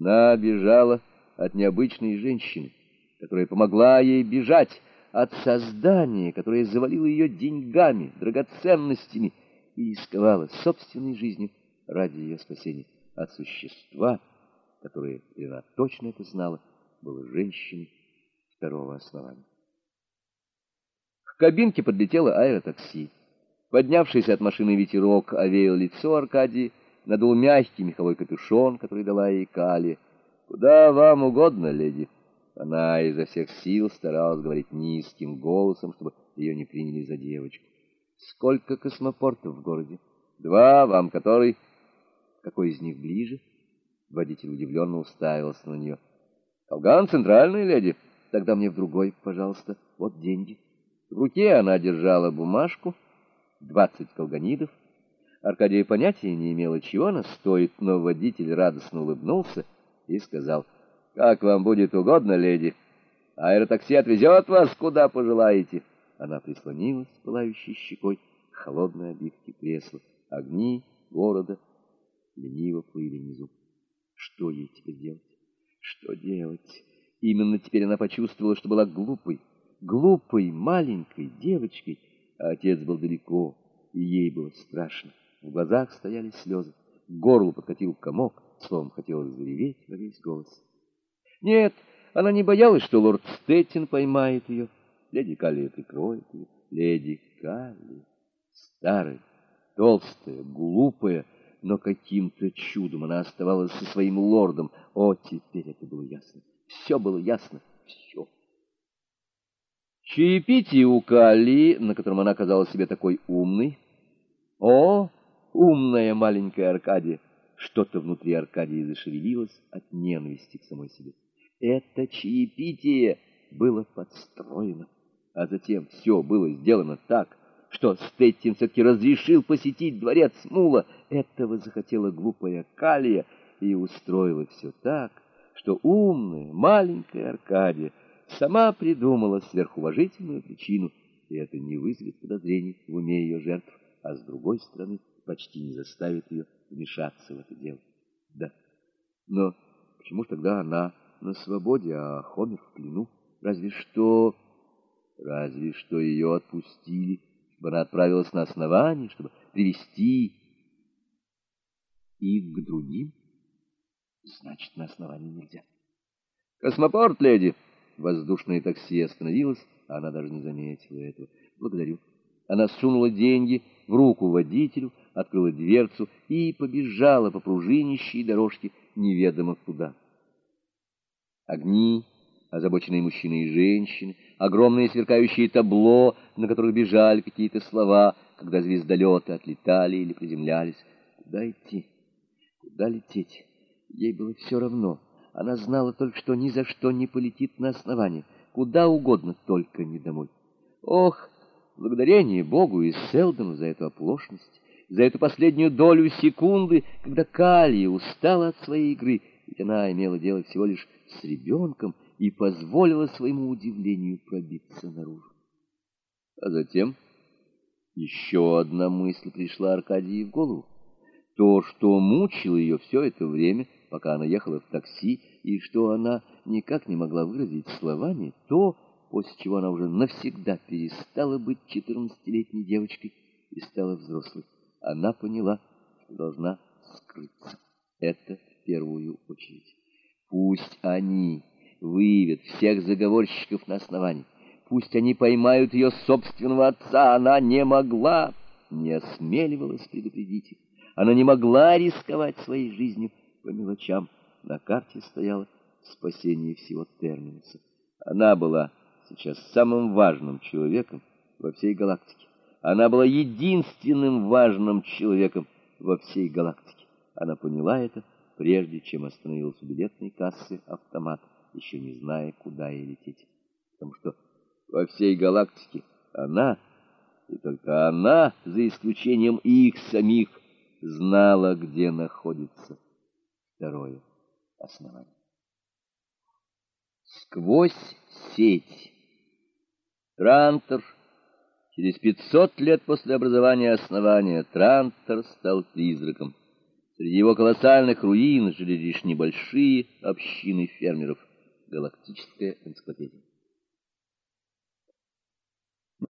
Она бежала от необычной женщины, которая помогла ей бежать от создания, которое завалило ее деньгами, драгоценностями и рисковало собственной жизнью ради ее спасения, от существа, которое, и она точно это знала, было женщиной второго основания. К кабинке подлетело аэротакси. Поднявшийся от машины ветерок овеял лицо Аркадии, надул мягкий меховой капюшон, который дала ей Кали. «Куда вам угодно, леди». Она изо всех сил старалась говорить низким голосом, чтобы ее не приняли за девочку. «Сколько космопортов в городе?» «Два, вам который?» «Какой из них ближе?» Водитель удивленно уставился на нее. «Колган центральный, леди. Тогда мне в другой, пожалуйста. Вот деньги». В руке она держала бумажку, двадцать колганидов, Аркадия понятия не имела, чего она стоит, но водитель радостно улыбнулся и сказал, «Как вам будет угодно, леди. Аэротакси отвезет вас, куда пожелаете». Она прислонилась пылающей щекой к холодной обивке кресла. Огни города лениво плыли внизу. Что ей теперь делать? Что делать? Именно теперь она почувствовала, что была глупой, глупой маленькой девочкой, а отец был далеко, и ей было страшно. В глазах стояли слезы, к горлу подкатил комок, словом, хотелось зареветь во весь голос. Нет, она не боялась, что лорд Стеттин поймает ее. Леди Калли прикроет ее. Леди Калли, старая, толстая, глупая, но каким-то чудом она оставалась со своим лордом. О, теперь это было ясно. Все было ясно. Все. Чаепитие у Калли, на котором она казалась себе такой умной. О, Умная маленькая Аркадия. Что-то внутри Аркадии зашевелилось от ненависти к самой себе. Это чаепитие было подстроено. А затем все было сделано так, что Стеттин все-таки разрешил посетить дворец Мула. Этого захотела глупая Калия и устроила все так, что умная маленькая Аркадия сама придумала сверхуважительную причину, и это не вызовет подозрений в уме ее жертв, а с другой стороны почти не заставит ее вмешаться в это дело. Да, но почему тогда она на свободе, а Хомер в плену? Разве что... Разве что ее отпустили, чтобы она отправилась на основание, чтобы привести их к другим? Значит, на основании нельзя. Космопорт, леди! Воздушное такси остановилось, а она даже не заметила этого. Благодарю. Она сунула деньги в руку водителю, открыла дверцу и побежала по пружинищей дорожке неведомо куда. Огни, озабоченные мужчины и женщины, огромные сверкающие табло, на которых бежали какие-то слова, когда звездолеты отлетали или приземлялись. Куда идти? Куда лететь? Ей было все равно. Она знала только, что ни за что не полетит на основание. Куда угодно, только не домой. Ох, благодарение Богу и Селдону за эту оплошность за эту последнюю долю секунды, когда Калия устала от своей игры, ведь она имела дело всего лишь с ребенком и позволила своему удивлению пробиться наружу. А затем еще одна мысль пришла Аркадии в голову. То, что мучило ее все это время, пока она ехала в такси, и что она никак не могла выразить словами, то, после чего она уже навсегда перестала быть четырнадцатилетней девочкой и стала взрослой она поняла, что должна скрыться. Это в первую очередь. Пусть они выявят всех заговорщиков на основании. Пусть они поймают ее собственного отца. Она не могла, не осмеливалась предупредить их. Она не могла рисковать своей жизнью по мелочам. На карте стояло спасение всего Терминуса. Она была сейчас самым важным человеком во всей галактике. Она была единственным важным человеком во всей галактике. Она поняла это, прежде чем остановился у билетной кассы автомат, еще не зная, куда ей лететь. Потому что во всей галактике она, и только она, за исключением их самих, знала, где находится второе основание. Сквозь сеть. Трантор Через пятьсот лет после образования основания Трантор стал призраком. Среди его колоссальных руин жили лишь небольшие общины фермеров. Галактическая энциклопедия.